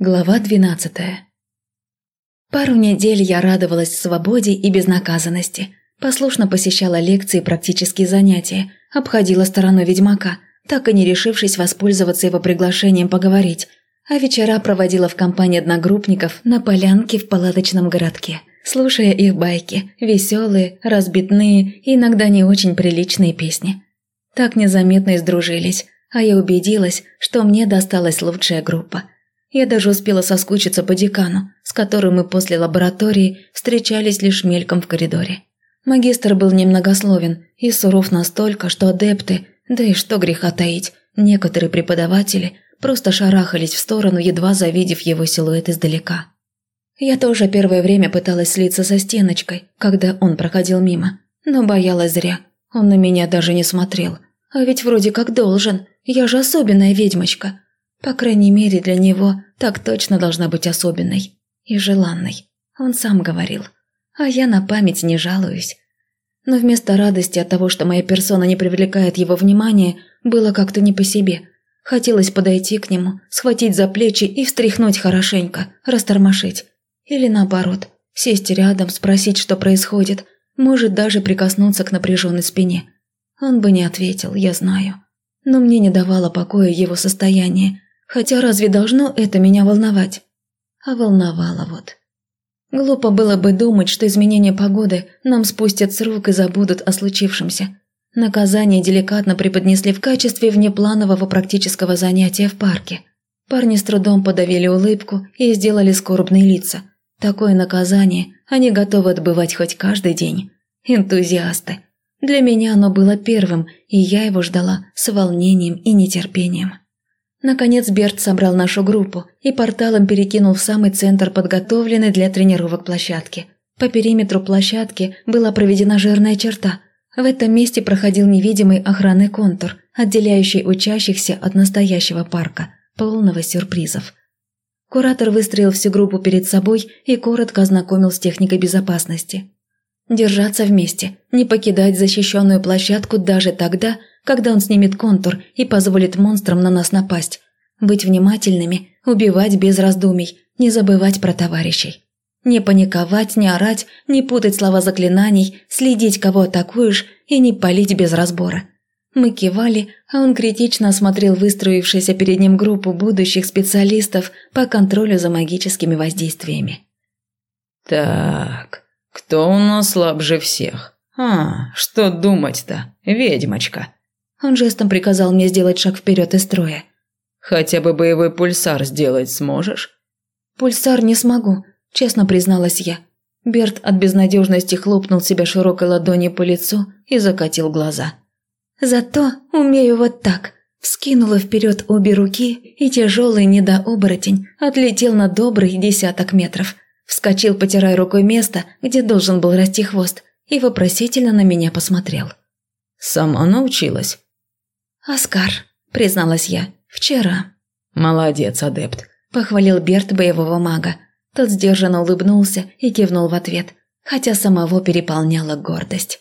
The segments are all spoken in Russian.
Глава двенадцатая. Пару недель я радовалась свободе и безнаказанности. Послушно посещала лекции и практические занятия, обходила стороной ведьмака, так и не решившись воспользоваться его приглашением поговорить, а вечера проводила в компании одногруппников на полянке в палаточном городке, слушая их байки, веселые, разбитные и иногда не очень приличные песни. Так незаметно и сдружились, а я убедилась, что мне досталась лучшая группа – я даже успела соскучиться по декану, с которым мы после лаборатории встречались лишь мельком в коридоре. Магистр был немногословен и суров настолько, что адепты, да и что греха таить, некоторые преподаватели просто шарахались в сторону, едва завидев его силуэт издалека. Я тоже первое время пыталась слиться со стеночкой, когда он проходил мимо, но боялась зря. Он на меня даже не смотрел. А ведь вроде как должен, я же особенная ведьмочка. По крайней мере, для него так точно должна быть особенной и желанной. Он сам говорил. А я на память не жалуюсь. Но вместо радости от того, что моя персона не привлекает его внимания, было как-то не по себе. Хотелось подойти к нему, схватить за плечи и встряхнуть хорошенько, растормошить. Или наоборот, сесть рядом, спросить, что происходит, может даже прикоснуться к напряженной спине. Он бы не ответил, я знаю. Но мне не давало покоя его состояние, Хотя разве должно это меня волновать? А волновало вот. Глупо было бы думать, что изменение погоды нам спустят с рук и забудут о случившемся. Наказание деликатно преподнесли в качестве внепланового практического занятия в парке. Парни с трудом подавили улыбку и сделали скорбные лица. Такое наказание они готовы отбывать хоть каждый день. Энтузиасты. Для меня оно было первым, и я его ждала с волнением и нетерпением. Наконец Берт собрал нашу группу и порталом перекинул в самый центр подготовленной для тренировок площадки. По периметру площадки была проведена жирная черта. В этом месте проходил невидимый охранный контур, отделяющий учащихся от настоящего парка, полного сюрпризов. Куратор выстроил всю группу перед собой и коротко ознакомил с техникой безопасности. Держаться вместе, не покидать защищенную площадку даже тогда, когда он снимет контур и позволит монстрам на нас напасть. Быть внимательными, убивать без раздумий, не забывать про товарищей. Не паниковать, не орать, не путать слова заклинаний, следить, кого атакуешь, и не палить без разбора. Мы кивали, а он критично осмотрел выстроившуюся перед ним группу будущих специалистов по контролю за магическими воздействиями. «Так, кто у нас слабже всех? А, что думать-то, ведьмочка?» Он жестом приказал мне сделать шаг вперед из строя. «Хотя бы боевой пульсар сделать сможешь?» «Пульсар не смогу», – честно призналась я. Берт от безнадежности хлопнул себя широкой ладонью по лицу и закатил глаза. «Зато умею вот так», – вскинула вперед обе руки, и тяжелый недооборотень отлетел на добрый десяток метров. Вскочил, потирая рукой место, где должен был расти хвост, и вопросительно на меня посмотрел. «Сама научилась?» «Оскар», – призналась я, – «вчера». «Молодец, адепт», – похвалил Берт боевого мага. Тот сдержанно улыбнулся и кивнул в ответ, хотя самого переполняла гордость.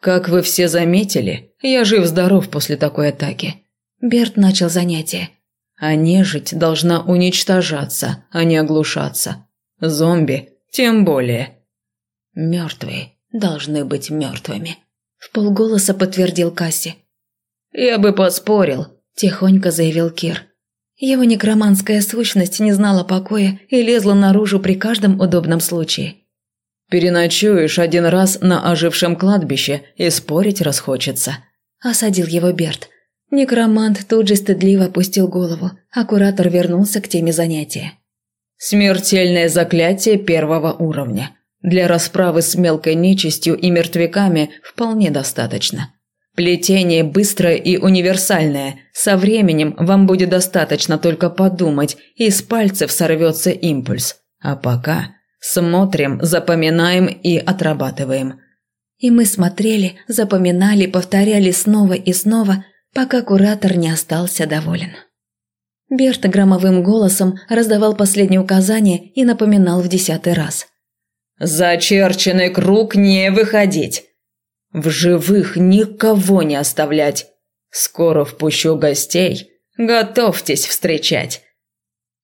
«Как вы все заметили, я жив-здоров после такой атаки». Берт начал занятие. «А нежить должна уничтожаться, а не оглушаться. Зомби тем более». «Мертвые должны быть мертвыми», – в полголоса подтвердил Касси. «Я бы поспорил», – тихонько заявил Кир. Его некроманская сущность не знала покоя и лезла наружу при каждом удобном случае. «Переночуешь один раз на ожившем кладбище и спорить расхочется», – осадил его Берт. Некромант тут же стыдливо опустил голову, а куратор вернулся к теме занятия. «Смертельное заклятие первого уровня. Для расправы с мелкой нечистью и мертвяками вполне достаточно. Плетение быстрое и универсальное. Со временем вам будет достаточно только подумать, и с пальцев сорвется импульс. А пока смотрим, запоминаем и отрабатываем. И мы смотрели, запоминали, повторяли снова и снова, пока куратор не остался доволен. Берт громовым голосом раздавал последние указания и напоминал в десятый раз. «Зачерченный круг не выходить. В живых никого не оставлять. Скоро впущу гостей. Готовьтесь встречать.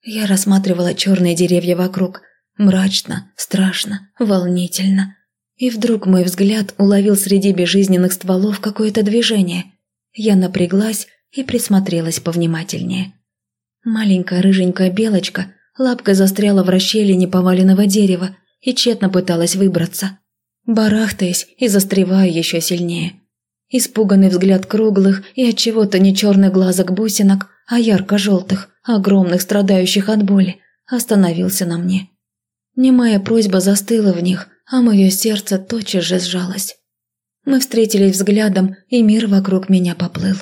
Я рассматривала черные деревья вокруг. Мрачно, страшно, волнительно. И вдруг мой взгляд уловил среди безжизненных стволов какое-то движение. Я напряглась и присмотрелась повнимательнее. Маленькая рыженькая белочка лапкой застряла в расщелине поваленного дерева и тщетно пыталась выбраться. Барахтаясь и застревая еще сильнее. Испуганный взгляд круглых и от чего-то не черных глазок бусинок, а ярко-желтых, огромных, страдающих от боли, остановился на мне. Немая просьба застыла в них, а мое сердце тотчас же сжалось. Мы встретились взглядом, и мир вокруг меня поплыл.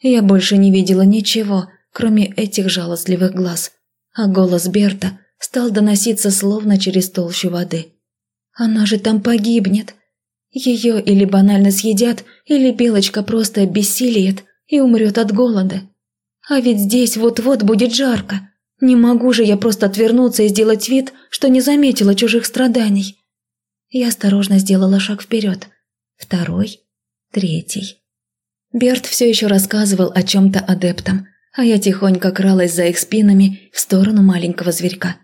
Я больше не видела ничего, кроме этих жалостливых глаз, а голос Берта стал доноситься словно через толщу воды. «Она же там погибнет!» Ее или банально съедят, или белочка просто обессилиет и умрет от голода. А ведь здесь вот-вот будет жарко. Не могу же я просто отвернуться и сделать вид, что не заметила чужих страданий. Я осторожно сделала шаг вперед. Второй. Третий. Берт все еще рассказывал о чем-то адептам, а я тихонько кралась за их спинами в сторону маленького зверька.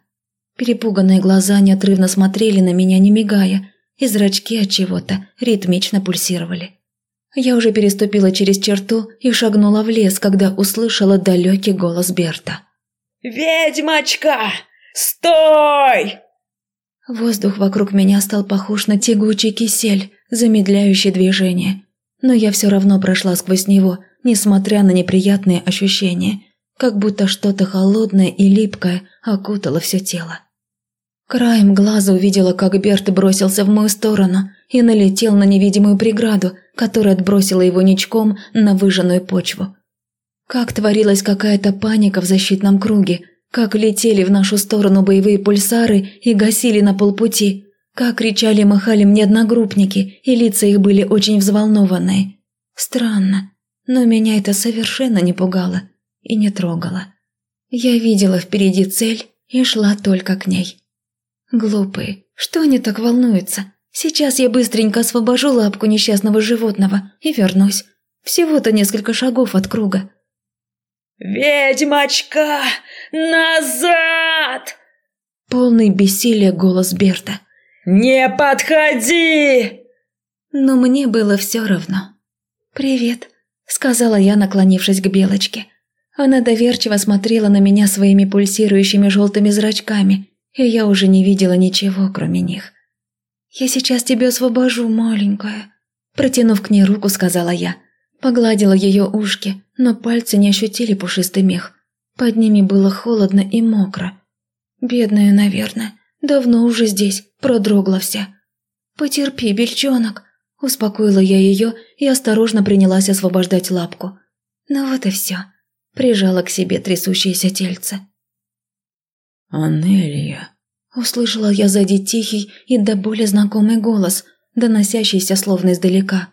Перепуганные глаза неотрывно смотрели на меня, не мигая, и зрачки от чего-то ритмично пульсировали. Я уже переступила через черту и шагнула в лес, когда услышала далекий голос Берта. «Ведьмочка! Стой!» Воздух вокруг меня стал похож на тягучий кисель, замедляющий движение. Но я все равно прошла сквозь него, несмотря на неприятные ощущения, как будто что-то холодное и липкое окутало все тело. Краем глаза увидела, как Берт бросился в мою сторону и налетел на невидимую преграду, которая отбросила его ничком на выжженную почву. Как творилась какая-то паника в защитном круге – как летели в нашу сторону боевые пульсары и гасили на полпути. Как кричали и махали мне одногруппники, и лица их были очень взволнованные. Странно, но меня это совершенно не пугало и не трогало. Я видела впереди цель и шла только к ней. Глупые, что они так волнуются? Сейчас я быстренько освобожу лапку несчастного животного и вернусь. Всего-то несколько шагов от круга. «Ведьмочка! Назад!» Полный бессилия голос Берта. «Не подходи!» Но мне было все равно. «Привет», — сказала я, наклонившись к Белочке. Она доверчиво смотрела на меня своими пульсирующими желтыми зрачками, и я уже не видела ничего, кроме них. «Я сейчас тебя освобожу, маленькая», — протянув к ней руку, сказала я. Погладила ее ушки, но пальцы не ощутили пушистый мех. Под ними было холодно и мокро. Бедная, наверное, давно уже здесь, продрогла вся. «Потерпи, бельчонок», – успокоила я ее и осторожно принялась освобождать лапку. Ну вот и все. Прижала к себе трясущееся тельце. «Анелия», – услышала я сзади тихий и до боли знакомый голос, доносящийся словно издалека.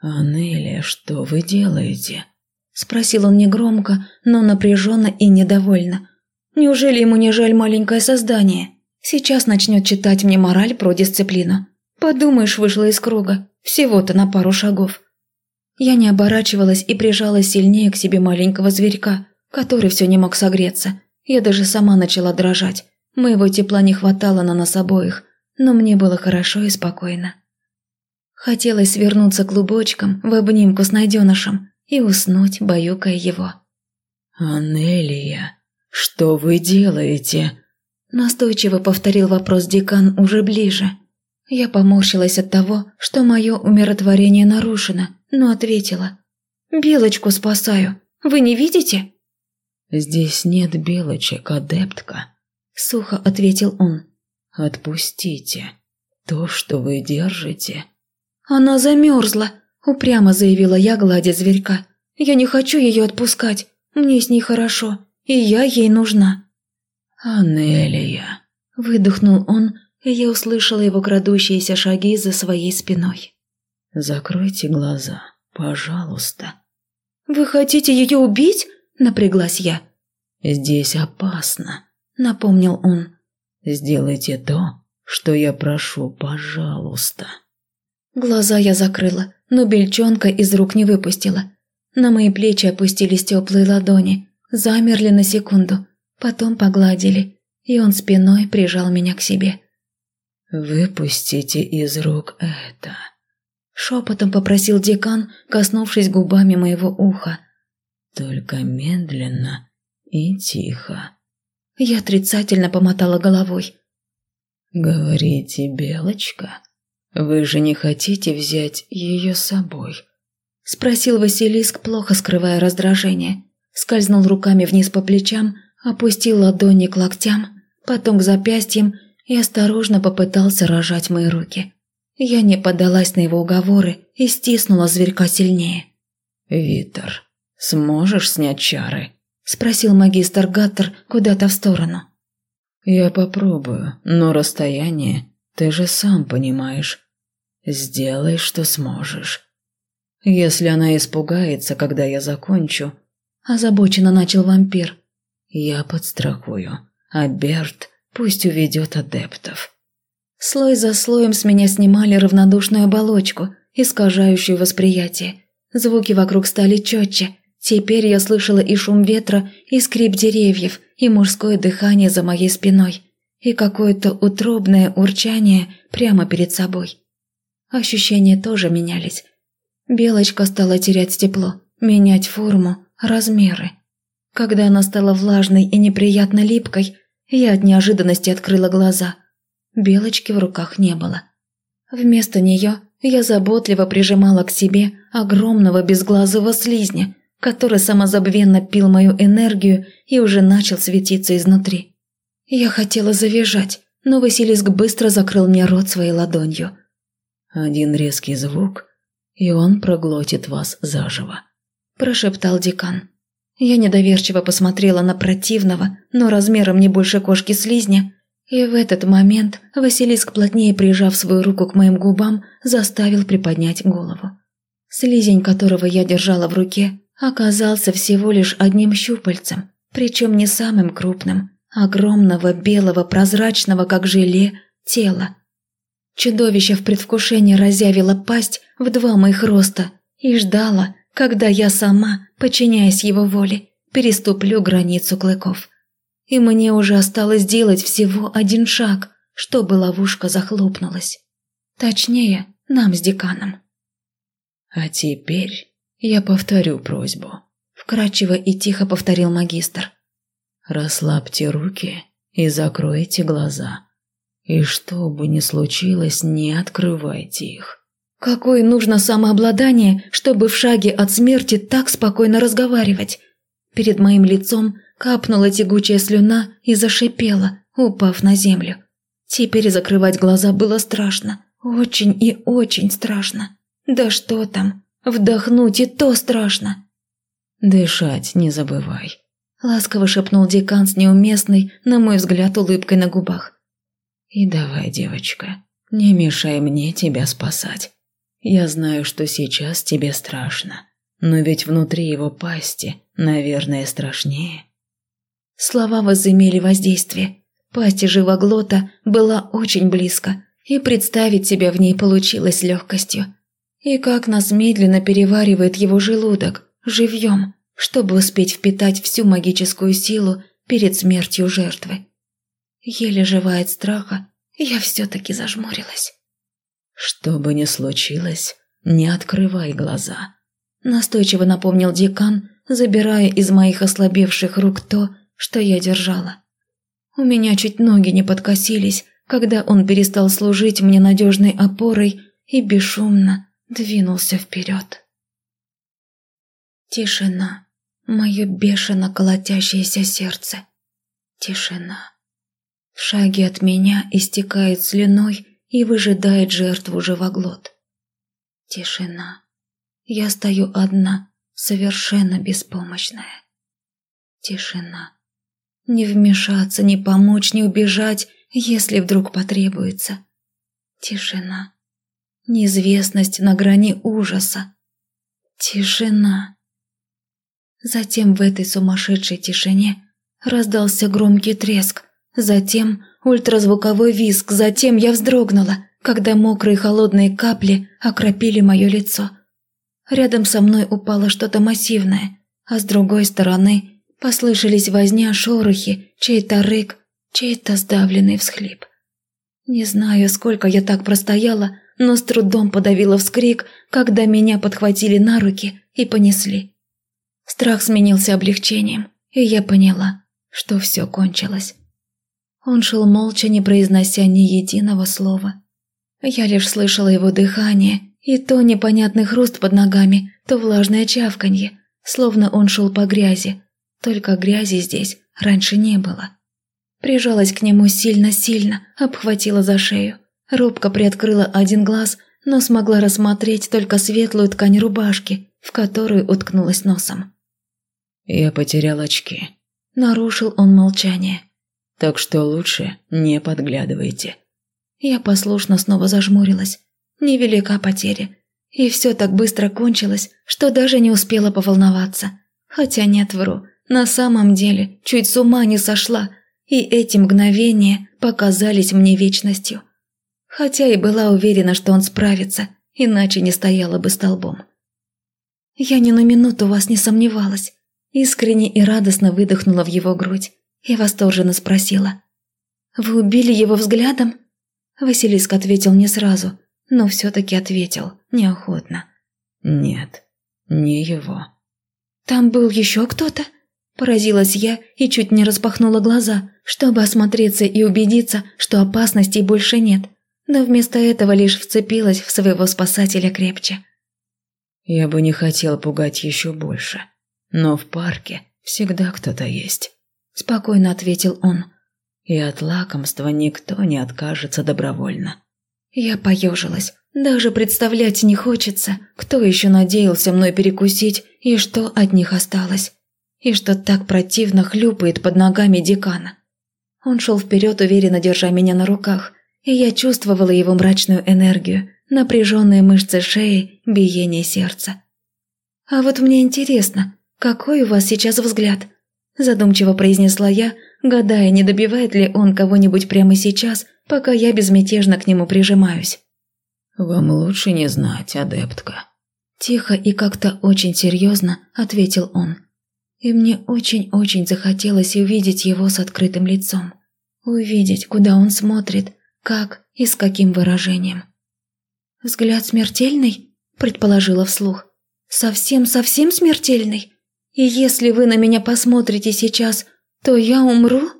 «Анелия, что вы делаете?» Спросил он негромко, но напряженно и недовольно. Неужели ему не жаль маленькое создание? Сейчас начнет читать мне мораль про дисциплину. Подумаешь, вышла из круга. Всего-то на пару шагов. Я не оборачивалась и прижалась сильнее к себе маленького зверька, который все не мог согреться. Я даже сама начала дрожать. Моего тепла не хватало на нас обоих, но мне было хорошо и спокойно. Хотелось свернуться клубочком в обнимку с найденышем и уснуть, баюкая его. «Анелия, что вы делаете?» Настойчиво повторил вопрос декан уже ближе. Я поморщилась от того, что мое умиротворение нарушено, но ответила. «Белочку спасаю. Вы не видите?» «Здесь нет белочек, адептка», — сухо ответил он. «Отпустите. То, что вы держите, «Она замерзла», – упрямо заявила я, гладя зверька. «Я не хочу ее отпускать. Мне с ней хорошо, и я ей нужна». «Анелия», – выдохнул он, и я услышала его крадущиеся шаги за своей спиной. «Закройте глаза, пожалуйста». «Вы хотите ее убить?» – напряглась я. «Здесь опасно», – напомнил он. «Сделайте то, что я прошу, пожалуйста». Глаза я закрыла, но бельчонка из рук не выпустила. На мои плечи опустились теплые ладони, замерли на секунду, потом погладили, и он спиной прижал меня к себе. «Выпустите из рук это», — шепотом попросил декан, коснувшись губами моего уха. «Только медленно и тихо». Я отрицательно помотала головой. «Говорите, Белочка, вы же не хотите взять ее с собой?» Спросил Василиск, плохо скрывая раздражение. Скользнул руками вниз по плечам, опустил ладони к локтям, потом к запястьям и осторожно попытался рожать мои руки. Я не поддалась на его уговоры и стиснула зверька сильнее. «Витер, сможешь снять чары?» – спросил магистр Гаттер куда-то в сторону. «Я попробую, но расстояние, ты же сам понимаешь. Сделай, что сможешь. Если она испугается, когда я закончу...» Озабоченно начал вампир. «Я подстрахую, а Берт пусть уведет адептов». Слой за слоем с меня снимали равнодушную оболочку, искажающую восприятие. Звуки вокруг стали четче, Теперь я слышала и шум ветра, и скрип деревьев, и мужское дыхание за моей спиной, и какое-то утробное урчание прямо перед собой. Ощущения тоже менялись. Белочка стала терять тепло, менять форму, размеры. Когда она стала влажной и неприятно липкой, я от неожиданности открыла глаза. Белочки в руках не было. Вместо нее я заботливо прижимала к себе огромного безглазого слизня – который самозабвенно пил мою энергию и уже начал светиться изнутри. Я хотела завизжать, но Василиск быстро закрыл мне рот своей ладонью. «Один резкий звук, и он проглотит вас заживо», – прошептал декан. Я недоверчиво посмотрела на противного, но размером не больше кошки-слизня, и в этот момент Василиск, плотнее прижав свою руку к моим губам, заставил приподнять голову. Слизень, которого я держала в руке, оказался всего лишь одним щупальцем, причем не самым крупным, огромного белого прозрачного, как желе, тела. Чудовище в предвкушении разъявило пасть в два моих роста и ждало, когда я сама, подчиняясь его воле, переступлю границу клыков. И мне уже осталось сделать всего один шаг, чтобы ловушка захлопнулась. Точнее, нам с деканом. А теперь «Я повторю просьбу», – вкрадчиво и тихо повторил магистр. «Расслабьте руки и закройте глаза. И что бы ни случилось, не открывайте их». «Какое нужно самообладание, чтобы в шаге от смерти так спокойно разговаривать?» Перед моим лицом капнула тягучая слюна и зашипела, упав на землю. Теперь закрывать глаза было страшно. Очень и очень страшно. Да что там, Вдохнуть и то страшно. Дышать не забывай. Ласково шепнул декан с неуместной, на мой взгляд, улыбкой на губах. И давай, девочка, не мешай мне тебя спасать. Я знаю, что сейчас тебе страшно, но ведь внутри его пасти, наверное, страшнее. Слова возымели воздействие. Пасть живоглота была очень близко, и представить себя в ней получилось легкостью. И как нас медленно переваривает его желудок, живьем, чтобы успеть впитать всю магическую силу перед смертью жертвы. Еле живая от страха, я все-таки зажмурилась. «Что бы ни случилось, не открывай глаза», – настойчиво напомнил декан, забирая из моих ослабевших рук то, что я держала. У меня чуть ноги не подкосились, когда он перестал служить мне надежной опорой и бесшумно, двинулся вперед. Тишина. Мое бешено колотящееся сердце. Тишина. В шаге от меня истекает слюной и выжидает жертву живоглот. Тишина. Я стою одна, совершенно беспомощная. Тишина. Не вмешаться, не помочь, не убежать, если вдруг потребуется. Тишина. Неизвестность на грани ужаса. Тишина. Затем в этой сумасшедшей тишине раздался громкий треск, затем ультразвуковой визг, затем я вздрогнула, когда мокрые холодные капли окропили мое лицо. Рядом со мной упало что-то массивное, а с другой стороны Послышались возня, шорохи, чей-то рык, чей-то сдавленный всхлип. Не знаю, сколько я так простояла, но с трудом подавила вскрик, когда меня подхватили на руки и понесли. Страх сменился облегчением, и я поняла, что все кончилось. Он шел молча, не произнося ни единого слова. Я лишь слышала его дыхание и то непонятный хруст под ногами, то влажное чавканье, словно он шел по грязи, только грязи здесь раньше не было. Прижалась к нему сильно-сильно, обхватила за шею. Робко приоткрыла один глаз, но смогла рассмотреть только светлую ткань рубашки, в которую уткнулась носом. «Я потерял очки». Нарушил он молчание. «Так что лучше не подглядывайте». Я послушно снова зажмурилась. Невелика потеря. И все так быстро кончилось, что даже не успела поволноваться. Хотя нет, вру. На самом деле, чуть с ума не сошла – и эти мгновения показались мне вечностью. Хотя и была уверена, что он справится, иначе не стояла бы столбом. Я ни на минуту вас не сомневалась. Искренне и радостно выдохнула в его грудь и восторженно спросила. «Вы убили его взглядом?» Василиск ответил не сразу, но все-таки ответил, неохотно. «Нет, не его». «Там был еще кто-то?» Поразилась я и чуть не распахнула глаза, чтобы осмотреться и убедиться, что опасностей больше нет, но вместо этого лишь вцепилась в своего спасателя крепче. «Я бы не хотел пугать еще больше, но в парке всегда кто-то есть», – спокойно ответил он. «И от лакомства никто не откажется добровольно». Я поежилась. Даже представлять не хочется, кто еще надеялся мной перекусить и что от них осталось и что так противно хлюпает под ногами декана. Он шел вперед, уверенно держа меня на руках, и я чувствовала его мрачную энергию, напряженные мышцы шеи, биение сердца. «А вот мне интересно, какой у вас сейчас взгляд?» Задумчиво произнесла я, гадая, не добивает ли он кого-нибудь прямо сейчас, пока я безмятежно к нему прижимаюсь. «Вам лучше не знать, адептка». Тихо и как-то очень серьезно ответил он и мне очень-очень захотелось увидеть его с открытым лицом. Увидеть, куда он смотрит, как и с каким выражением. «Взгляд смертельный?» – предположила вслух. «Совсем-совсем смертельный? И если вы на меня посмотрите сейчас, то я умру?»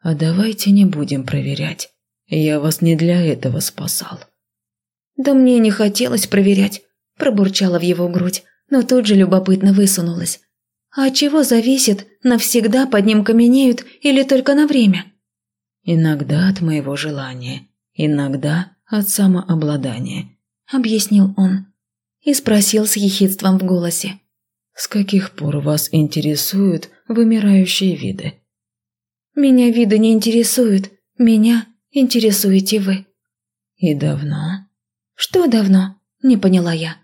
«А давайте не будем проверять. Я вас не для этого спасал». «Да мне не хотелось проверять», – пробурчала в его грудь, но тут же любопытно высунулась. А чего зависит, навсегда под ним каменеют или только на время? Иногда от моего желания, иногда от самообладания, объяснил он и спросил с ехидством в голосе. С каких пор вас интересуют вымирающие виды? Меня виды не интересуют, меня интересуете вы. И давно? Что давно? Не поняла я.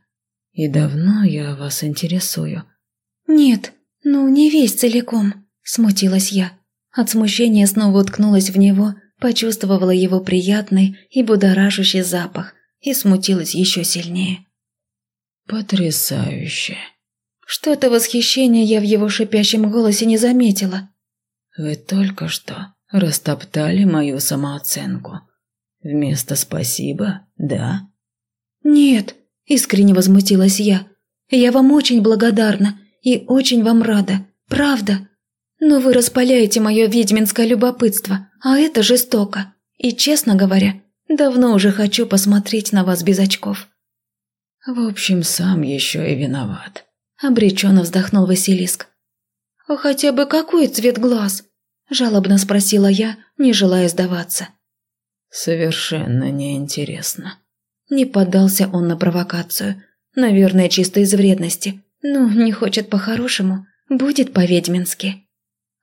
И давно я вас интересую. Нет, «Ну, не весь целиком», – смутилась я. От смущения снова уткнулась в него, почувствовала его приятный и будоражащий запах и смутилась еще сильнее. «Потрясающе!» Что-то восхищения я в его шипящем голосе не заметила. «Вы только что растоптали мою самооценку. Вместо «спасибо», да?» «Нет», – искренне возмутилась я. «Я вам очень благодарна и очень вам рада, правда. Но вы распаляете мое ведьминское любопытство, а это жестоко. И, честно говоря, давно уже хочу посмотреть на вас без очков». «В общем, сам еще и виноват», – обреченно вздохнул Василиск. «А хотя бы какой цвет глаз?» – жалобно спросила я, не желая сдаваться. «Совершенно неинтересно». Не поддался он на провокацию, наверное, чисто из вредности, «Ну, не хочет по-хорошему, будет по-ведьмински».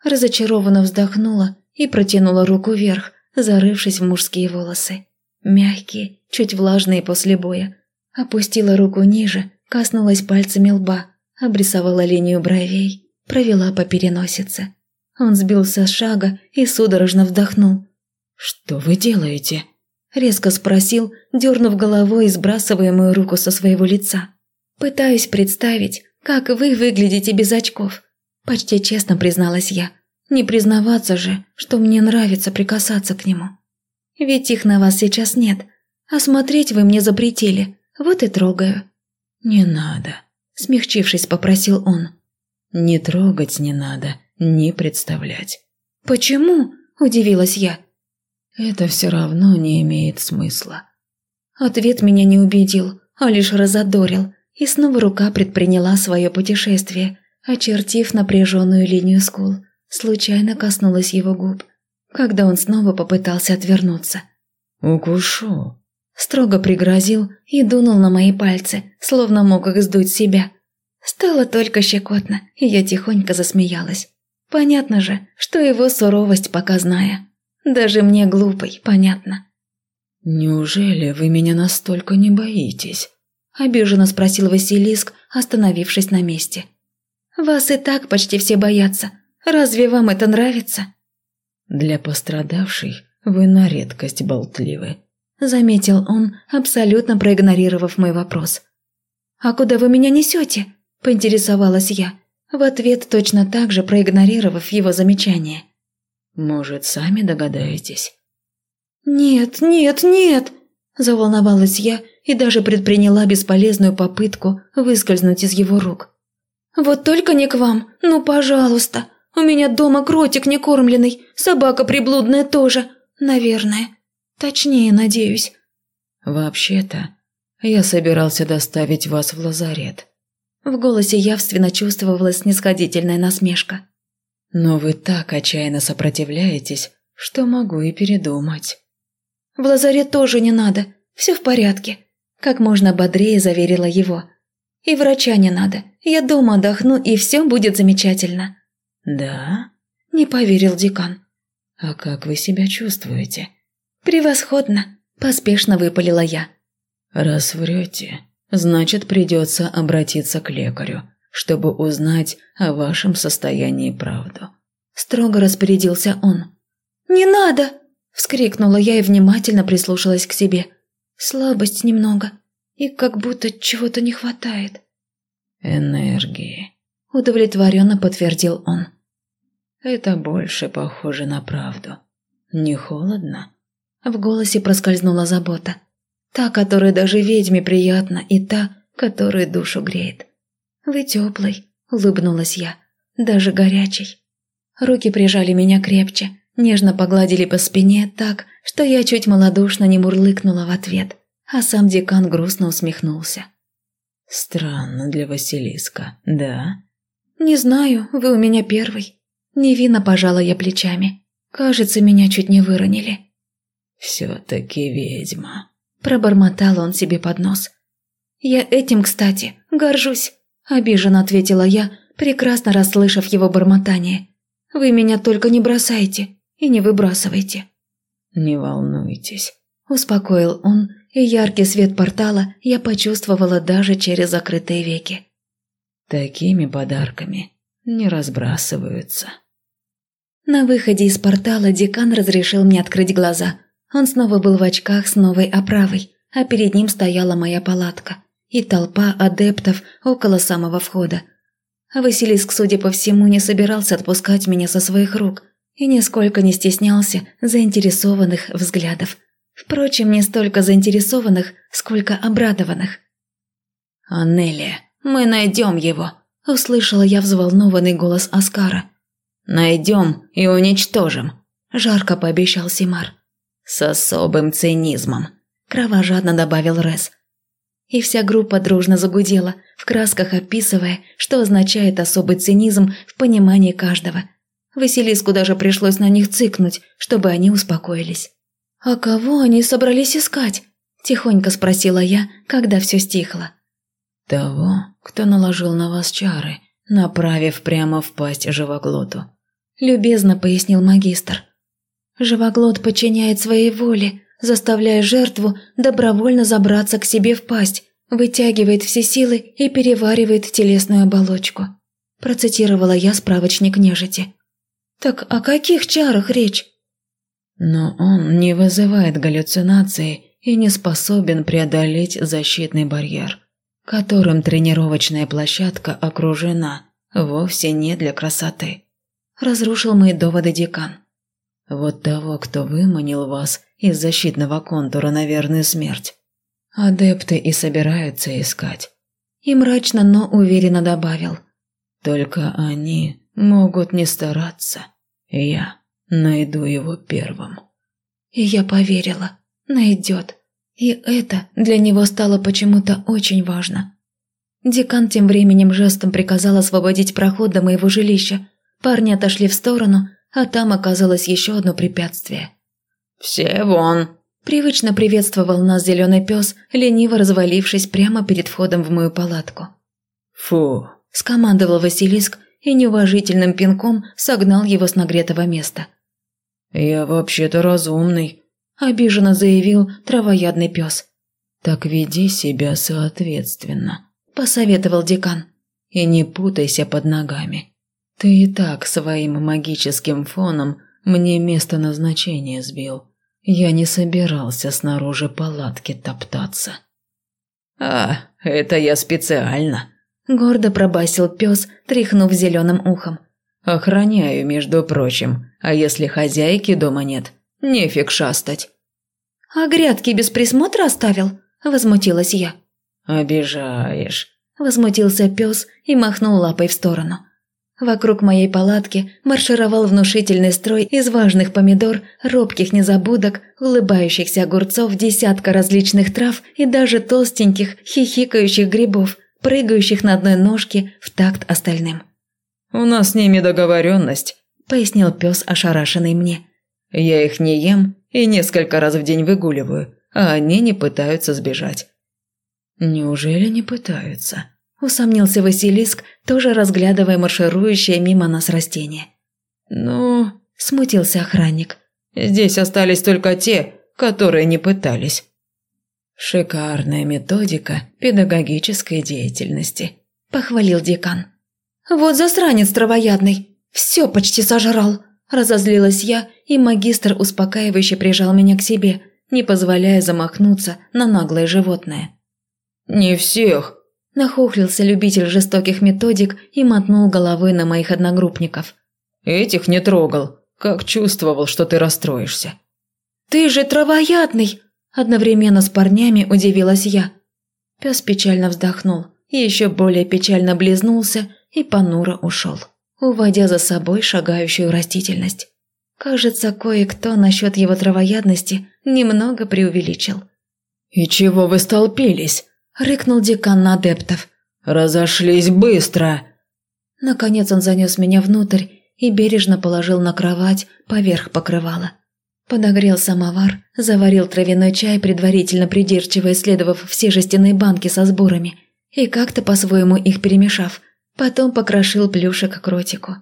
Разочарованно вздохнула и протянула руку вверх, зарывшись в мужские волосы. Мягкие, чуть влажные после боя. Опустила руку ниже, коснулась пальцами лба, обрисовала линию бровей, провела по переносице. Он сбился с шага и судорожно вдохнул. «Что вы делаете?» – резко спросил, дернув головой и сбрасывая мою руку со своего лица. Пытаюсь представить, как вы выглядите без очков?» Почти честно призналась я. Не признаваться же, что мне нравится прикасаться к нему. Ведь их на вас сейчас нет, а смотреть вы мне запретили, вот и трогаю». «Не надо», – смягчившись, попросил он. «Не трогать не надо, не представлять». «Почему?» – удивилась я. «Это все равно не имеет смысла». Ответ меня не убедил, а лишь разодорил, и снова рука предприняла свое путешествие, очертив напряженную линию скул, случайно коснулась его губ, когда он снова попытался отвернуться. «Укушу», – строго пригрозил и дунул на мои пальцы, словно мог их сдуть себя. Стало только щекотно, и я тихонько засмеялась. Понятно же, что его суровость показная. Даже мне глупой, понятно. «Неужели вы меня настолько не боитесь?» – обиженно спросил Василиск, остановившись на месте. «Вас и так почти все боятся. Разве вам это нравится?» «Для пострадавшей вы на редкость болтливы», – заметил он, абсолютно проигнорировав мой вопрос. «А куда вы меня несете?» – поинтересовалась я, в ответ точно так же проигнорировав его замечание. «Может, сами догадаетесь?» «Нет, нет, нет!» – заволновалась я и даже предприняла бесполезную попытку выскользнуть из его рук. «Вот только не к вам, ну пожалуйста! У меня дома кротик некормленный, собака приблудная тоже, наверное. Точнее, надеюсь». «Вообще-то, я собирался доставить вас в лазарет». В голосе явственно чувствовалась снисходительная насмешка. «Но вы так отчаянно сопротивляетесь, что могу и передумать». В лазарет тоже не надо, все в порядке», – как можно бодрее заверила его. «И врача не надо, я дома отдохну, и все будет замечательно». «Да?» – не поверил декан. «А как вы себя чувствуете?» «Превосходно», – поспешно выпалила я. «Раз врете, значит придется обратиться к лекарю, чтобы узнать о вашем состоянии правду». Строго распорядился он. «Не надо!» Вскрикнула я и внимательно прислушалась к себе. Слабость немного, и как будто чего-то не хватает. «Энергии», – удовлетворенно подтвердил он. «Это больше похоже на правду. Не холодно?» В голосе проскользнула забота. Та, которая даже ведьме приятна, и та, которая душу греет. «Вы теплый», – улыбнулась я, – «даже горячий». Руки прижали меня крепче, Нежно погладили по спине так, что я чуть малодушно не мурлыкнула в ответ, а сам декан грустно усмехнулся. «Странно для Василиска, да?» «Не знаю, вы у меня первый». Невинно пожала я плечами. Кажется, меня чуть не выронили. «Все-таки ведьма», – пробормотал он себе под нос. «Я этим, кстати, горжусь», – обиженно ответила я, прекрасно расслышав его бормотание. «Вы меня только не бросайте и не выбрасывайте». «Не волнуйтесь», – успокоил он, и яркий свет портала я почувствовала даже через закрытые веки. «Такими подарками не разбрасываются». На выходе из портала декан разрешил мне открыть глаза. Он снова был в очках с новой оправой, а перед ним стояла моя палатка и толпа адептов около самого входа. А Василиск, судя по всему, не собирался отпускать меня со своих рук, и нисколько не стеснялся заинтересованных взглядов. Впрочем, не столько заинтересованных, сколько обрадованных. «Анелия, мы найдем его!» – услышала я взволнованный голос Аскара. «Найдем и уничтожим!» – жарко пообещал Симар. «С особым цинизмом!» – кровожадно добавил Рес. И вся группа дружно загудела, в красках описывая, что означает особый цинизм в понимании каждого – Василиску даже пришлось на них цыкнуть, чтобы они успокоились. «А кого они собрались искать?» – тихонько спросила я, когда все стихло. «Того, кто наложил на вас чары, направив прямо в пасть живоглоту», – любезно пояснил магистр. «Живоглот подчиняет своей воле, заставляя жертву добровольно забраться к себе в пасть, вытягивает все силы и переваривает телесную оболочку», – процитировала я справочник нежити. Так о каких чарах речь? Но он не вызывает галлюцинации и не способен преодолеть защитный барьер, которым тренировочная площадка окружена, вовсе не для красоты. Разрушил мои доводы декан. Вот того, кто выманил вас из защитного контура на верную смерть. Адепты и собираются искать. И мрачно, но уверенно добавил. Только они могут не стараться. Я найду его первым. И я поверила. Найдет. И это для него стало почему-то очень важно. Декан тем временем жестом приказал освободить проход до моего жилища. Парни отошли в сторону, а там оказалось еще одно препятствие. «Все вон!» Привычно приветствовал нас зеленый пес, лениво развалившись прямо перед входом в мою палатку. «Фу!» – скомандовал Василиск и неуважительным пинком согнал его с нагретого места. «Я вообще-то разумный», – обиженно заявил травоядный пес. «Так веди себя соответственно», – посоветовал декан. «И не путайся под ногами. Ты и так своим магическим фоном мне место назначения сбил. Я не собирался снаружи палатки топтаться». «А, это я специально», – гордо пробасил пес, тряхнув зеленым ухом. «Охраняю, между прочим, а если хозяйки дома нет, нефиг шастать». «А грядки без присмотра оставил?» – возмутилась я. «Обижаешь», – возмутился пес и махнул лапой в сторону. Вокруг моей палатки маршировал внушительный строй из важных помидор, робких незабудок, улыбающихся огурцов, десятка различных трав и даже толстеньких, хихикающих грибов, прыгающих на одной ножке в такт остальным. «У нас с ними договоренность», – пояснил пес, ошарашенный мне. «Я их не ем и несколько раз в день выгуливаю, а они не пытаются сбежать». «Неужели не пытаются?» усомнился Василиск, тоже разглядывая марширующее мимо нас растение. «Ну...» – смутился охранник. «Здесь остались только те, которые не пытались». «Шикарная методика педагогической деятельности», – похвалил декан. «Вот засранец травоядный! Все почти сожрал!» – разозлилась я, и магистр успокаивающе прижал меня к себе, не позволяя замахнуться на наглое животное. «Не всех!» Нахохлился любитель жестоких методик и мотнул головой на моих одногруппников. «Этих не трогал, как чувствовал, что ты расстроишься». «Ты же травоядный!» Одновременно с парнями удивилась я. Пес печально вздохнул, еще более печально близнулся и понуро ушел, уводя за собой шагающую растительность. Кажется, кое-кто насчет его травоядности немного преувеличил. «И чего вы столпились?» рыкнул декан на адептов. «Разошлись быстро!» Наконец он занес меня внутрь и бережно положил на кровать поверх покрывала. Подогрел самовар, заварил травяной чай, предварительно придирчиво исследовав все жестяные банки со сборами, и как-то по-своему их перемешав, потом покрошил плюшек к ротику.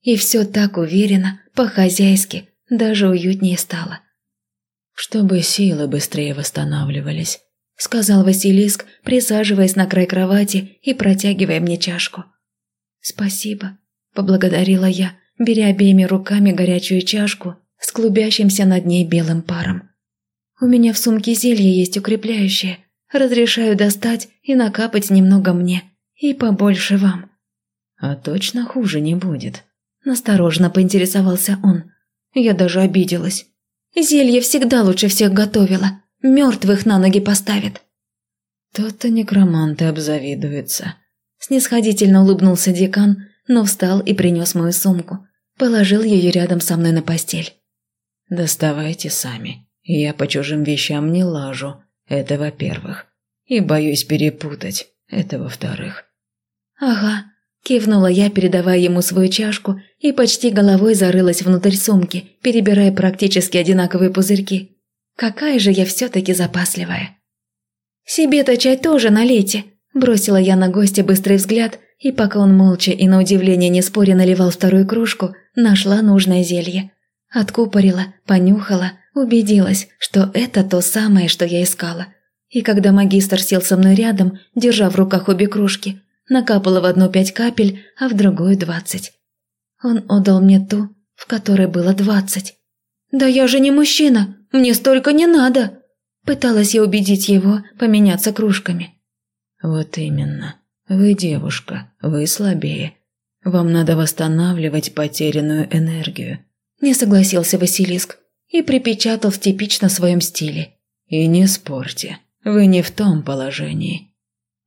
И все так уверенно, по-хозяйски, даже уютнее стало. Чтобы силы быстрее восстанавливались, – сказал Василиск, присаживаясь на край кровати и протягивая мне чашку. «Спасибо», – поблагодарила я, беря обеими руками горячую чашку с клубящимся над ней белым паром. «У меня в сумке зелье есть укрепляющее. Разрешаю достать и накапать немного мне, и побольше вам». «А точно хуже не будет?» – насторожно поинтересовался он. Я даже обиделась. «Зелье всегда лучше всех готовила. Мертвых на ноги поставит. То-то некроманты обзавидуются. Снисходительно улыбнулся декан, но встал и принес мою сумку. Положил ее рядом со мной на постель. «Доставайте сами. Я по чужим вещам не лажу. Это во-первых. И боюсь перепутать. Это во-вторых». «Ага», – кивнула я, передавая ему свою чашку, и почти головой зарылась внутрь сумки, перебирая практически одинаковые пузырьки. Какая же я все-таки запасливая. «Себе-то чай тоже налейте», – бросила я на гостя быстрый взгляд, и пока он молча и на удивление не споря наливал вторую кружку, нашла нужное зелье. Откупорила, понюхала, убедилась, что это то самое, что я искала. И когда магистр сел со мной рядом, держа в руках обе кружки, накапала в одну пять капель, а в другую двадцать. Он отдал мне ту, в которой было двадцать. «Да я же не мужчина, мне столько не надо!» Пыталась я убедить его поменяться кружками. «Вот именно. Вы девушка, вы слабее. Вам надо восстанавливать потерянную энергию. Не согласился Василиск и припечатал в типично своем стиле. И не спорьте, вы не в том положении.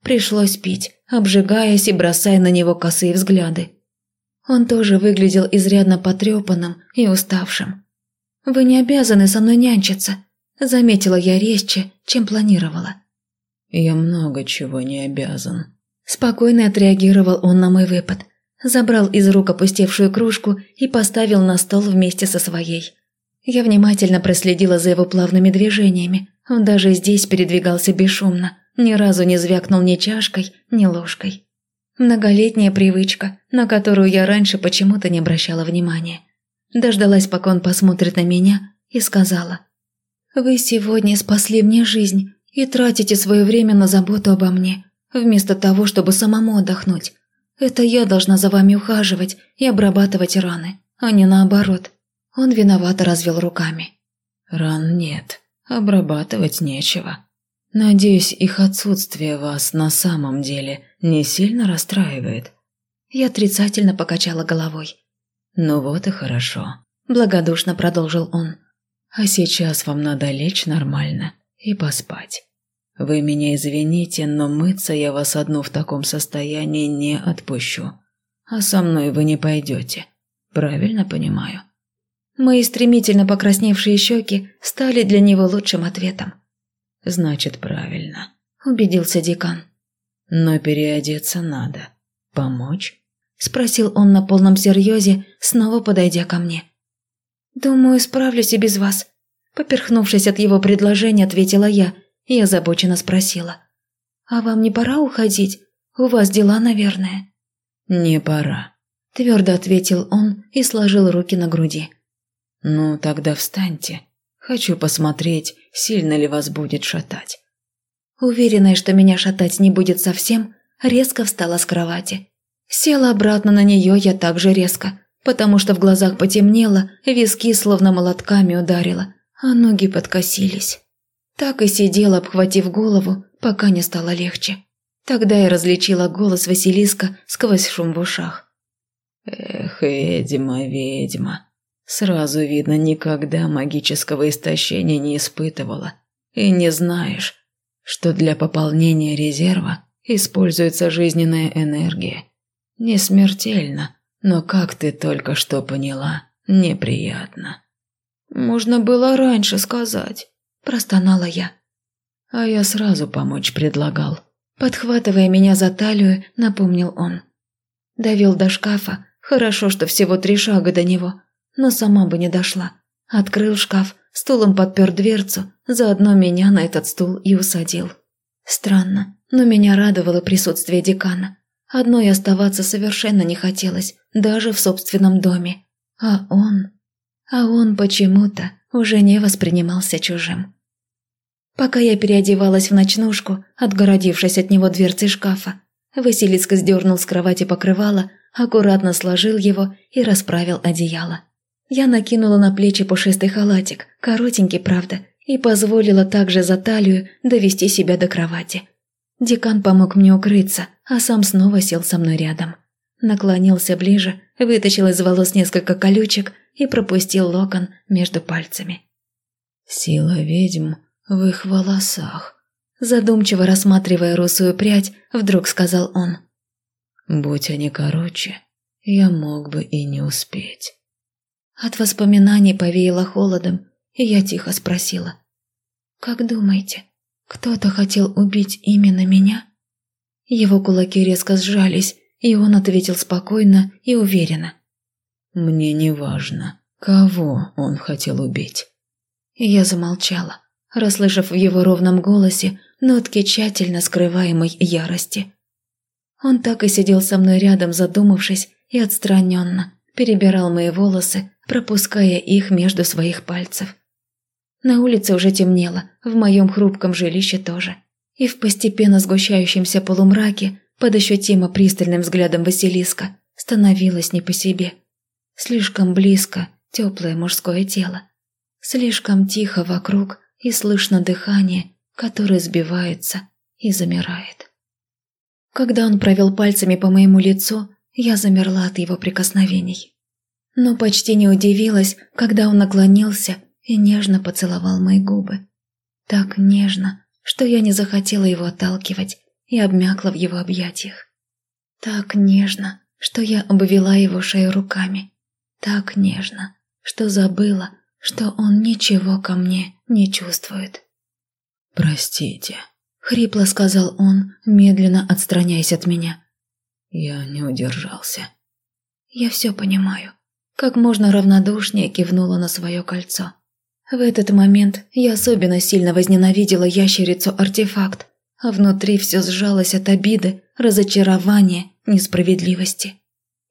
Пришлось пить, обжигаясь и бросая на него косые взгляды. Он тоже выглядел изрядно потрепанным и уставшим. «Вы не обязаны со мной нянчиться», – заметила я резче, чем планировала. «Я много чего не обязан». Спокойно отреагировал он на мой выпад. Забрал из рук опустевшую кружку и поставил на стол вместе со своей. Я внимательно проследила за его плавными движениями. Он даже здесь передвигался бесшумно, ни разу не звякнул ни чашкой, ни ложкой. Многолетняя привычка, на которую я раньше почему-то не обращала внимания. Дождалась, пока он посмотрит на меня, и сказала. «Вы сегодня спасли мне жизнь и тратите свое время на заботу обо мне, вместо того, чтобы самому отдохнуть. Это я должна за вами ухаживать и обрабатывать раны, а не наоборот». Он виновато развел руками. «Ран нет, обрабатывать нечего. Надеюсь, их отсутствие вас на самом деле не сильно расстраивает?» Я отрицательно покачала головой. «Ну вот и хорошо», – благодушно продолжил он. «А сейчас вам надо лечь нормально и поспать. Вы меня извините, но мыться я вас одну в таком состоянии не отпущу. А со мной вы не пойдете. Правильно понимаю?» Мои стремительно покрасневшие щеки стали для него лучшим ответом. «Значит, правильно», – убедился декан. «Но переодеться надо. Помочь?» – спросил он на полном серьезе, снова подойдя ко мне. «Думаю, справлюсь и без вас», – поперхнувшись от его предложения, ответила я и озабоченно спросила. «А вам не пора уходить? У вас дела, наверное». «Не пора», – твердо ответил он и сложил руки на груди. «Ну, тогда встаньте. Хочу посмотреть, сильно ли вас будет шатать». Уверенная, что меня шатать не будет совсем, резко встала с кровати. Села обратно на нее я также резко, потому что в глазах потемнело, виски словно молотками ударило, а ноги подкосились. Так и сидела, обхватив голову, пока не стало легче. Тогда я различила голос Василиска сквозь шум в ушах. «Эх, ведьма, ведьма, сразу видно, никогда магического истощения не испытывала. И не знаешь, что для пополнения резерва используется жизненная энергия. Не смертельно, но как ты только что поняла, неприятно. Можно было раньше сказать, простонала я. А я сразу помочь предлагал. Подхватывая меня за талию, напомнил он. Довел до шкафа, хорошо, что всего три шага до него, но сама бы не дошла. Открыл шкаф, стулом подпер дверцу, заодно меня на этот стул и усадил. Странно, но меня радовало присутствие декана. Одной оставаться совершенно не хотелось, даже в собственном доме. А он... А он почему-то уже не воспринимался чужим. Пока я переодевалась в ночнушку, отгородившись от него дверцей шкафа, Василиска сдернул с кровати покрывало, аккуратно сложил его и расправил одеяло. Я накинула на плечи пушистый халатик, коротенький, правда, и позволила также за талию довести себя до кровати. Декан помог мне укрыться, а сам снова сел со мной рядом. Наклонился ближе, вытащил из волос несколько колючек и пропустил локон между пальцами. «Сила ведьм в их волосах», задумчиво рассматривая русую прядь, вдруг сказал он. «Будь они короче, я мог бы и не успеть». От воспоминаний повеяло холодом, и я тихо спросила. «Как думаете, кто-то хотел убить именно меня?» Его кулаки резко сжались, и он ответил спокойно и уверенно. «Мне не важно, кого он хотел убить». Я замолчала, расслышав в его ровном голосе нотки тщательно скрываемой ярости. Он так и сидел со мной рядом, задумавшись и отстраненно, перебирал мои волосы, пропуская их между своих пальцев. На улице уже темнело, в моем хрупком жилище тоже. И в постепенно сгущающемся полумраке, под ощутимо пристальным взглядом Василиска, становилось не по себе. Слишком близко теплое мужское тело. Слишком тихо вокруг и слышно дыхание, которое сбивается и замирает. Когда он провел пальцами по моему лицу, Я замерла от его прикосновений. Но почти не удивилась, когда он наклонился и нежно поцеловал мои губы. Так нежно, что я не захотела его отталкивать и обмякла в его объятиях. Так нежно, что я обвела его шею руками. Так нежно, что забыла, что он ничего ко мне не чувствует. «Простите», — хрипло сказал он, медленно отстраняясь от меня. Я не удержался. «Я все понимаю». Как можно равнодушнее кивнула на свое кольцо. В этот момент я особенно сильно возненавидела ящерицу-артефакт, а внутри все сжалось от обиды, разочарования, несправедливости.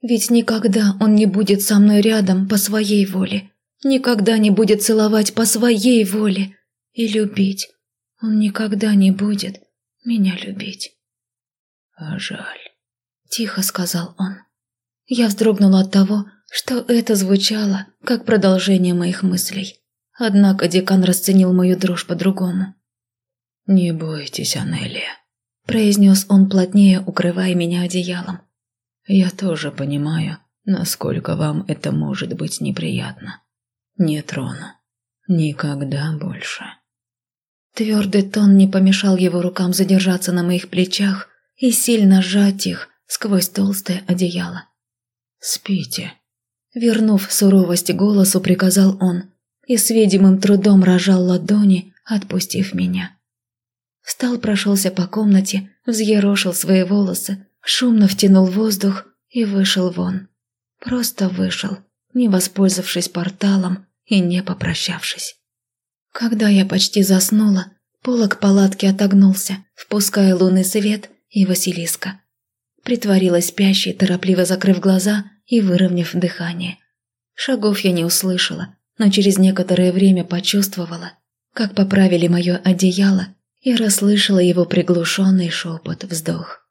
Ведь никогда он не будет со мной рядом по своей воле, никогда не будет целовать по своей воле и любить. Он никогда не будет меня любить. А жаль. Тихо сказал он. Я вздрогнула от того, что это звучало, как продолжение моих мыслей. Однако декан расценил мою дрожь по-другому. «Не бойтесь, Анелия», – произнес он плотнее, укрывая меня одеялом. «Я тоже понимаю, насколько вам это может быть неприятно. Не трону. Никогда больше». Твердый тон не помешал его рукам задержаться на моих плечах и сильно сжать их сквозь толстое одеяло. «Спите». Вернув суровость голосу, приказал он и с видимым трудом рожал ладони, отпустив меня. Встал, прошелся по комнате, взъерошил свои волосы, шумно втянул воздух и вышел вон. Просто вышел, не воспользовавшись порталом и не попрощавшись. Когда я почти заснула, полок палатки отогнулся, впуская лунный свет и Василиска. Притворилась спящей, торопливо закрыв глаза и выровняв дыхание. Шагов я не услышала, но через некоторое время почувствовала, как поправили мое одеяло и расслышала его приглушенный шепот вздох.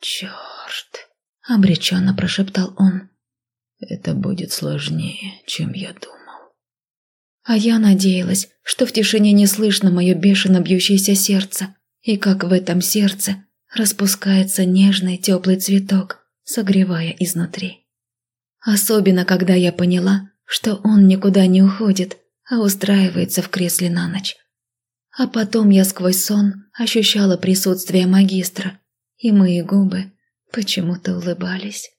«Черт!» – обреченно прошептал он. «Это будет сложнее, чем я думал». А я надеялась, что в тишине не слышно мое бешено бьющееся сердце, и как в этом сердце распускается нежный теплый цветок, согревая изнутри. Особенно, когда я поняла, что он никуда не уходит, а устраивается в кресле на ночь. А потом я сквозь сон ощущала присутствие магистра, и мои губы почему-то улыбались.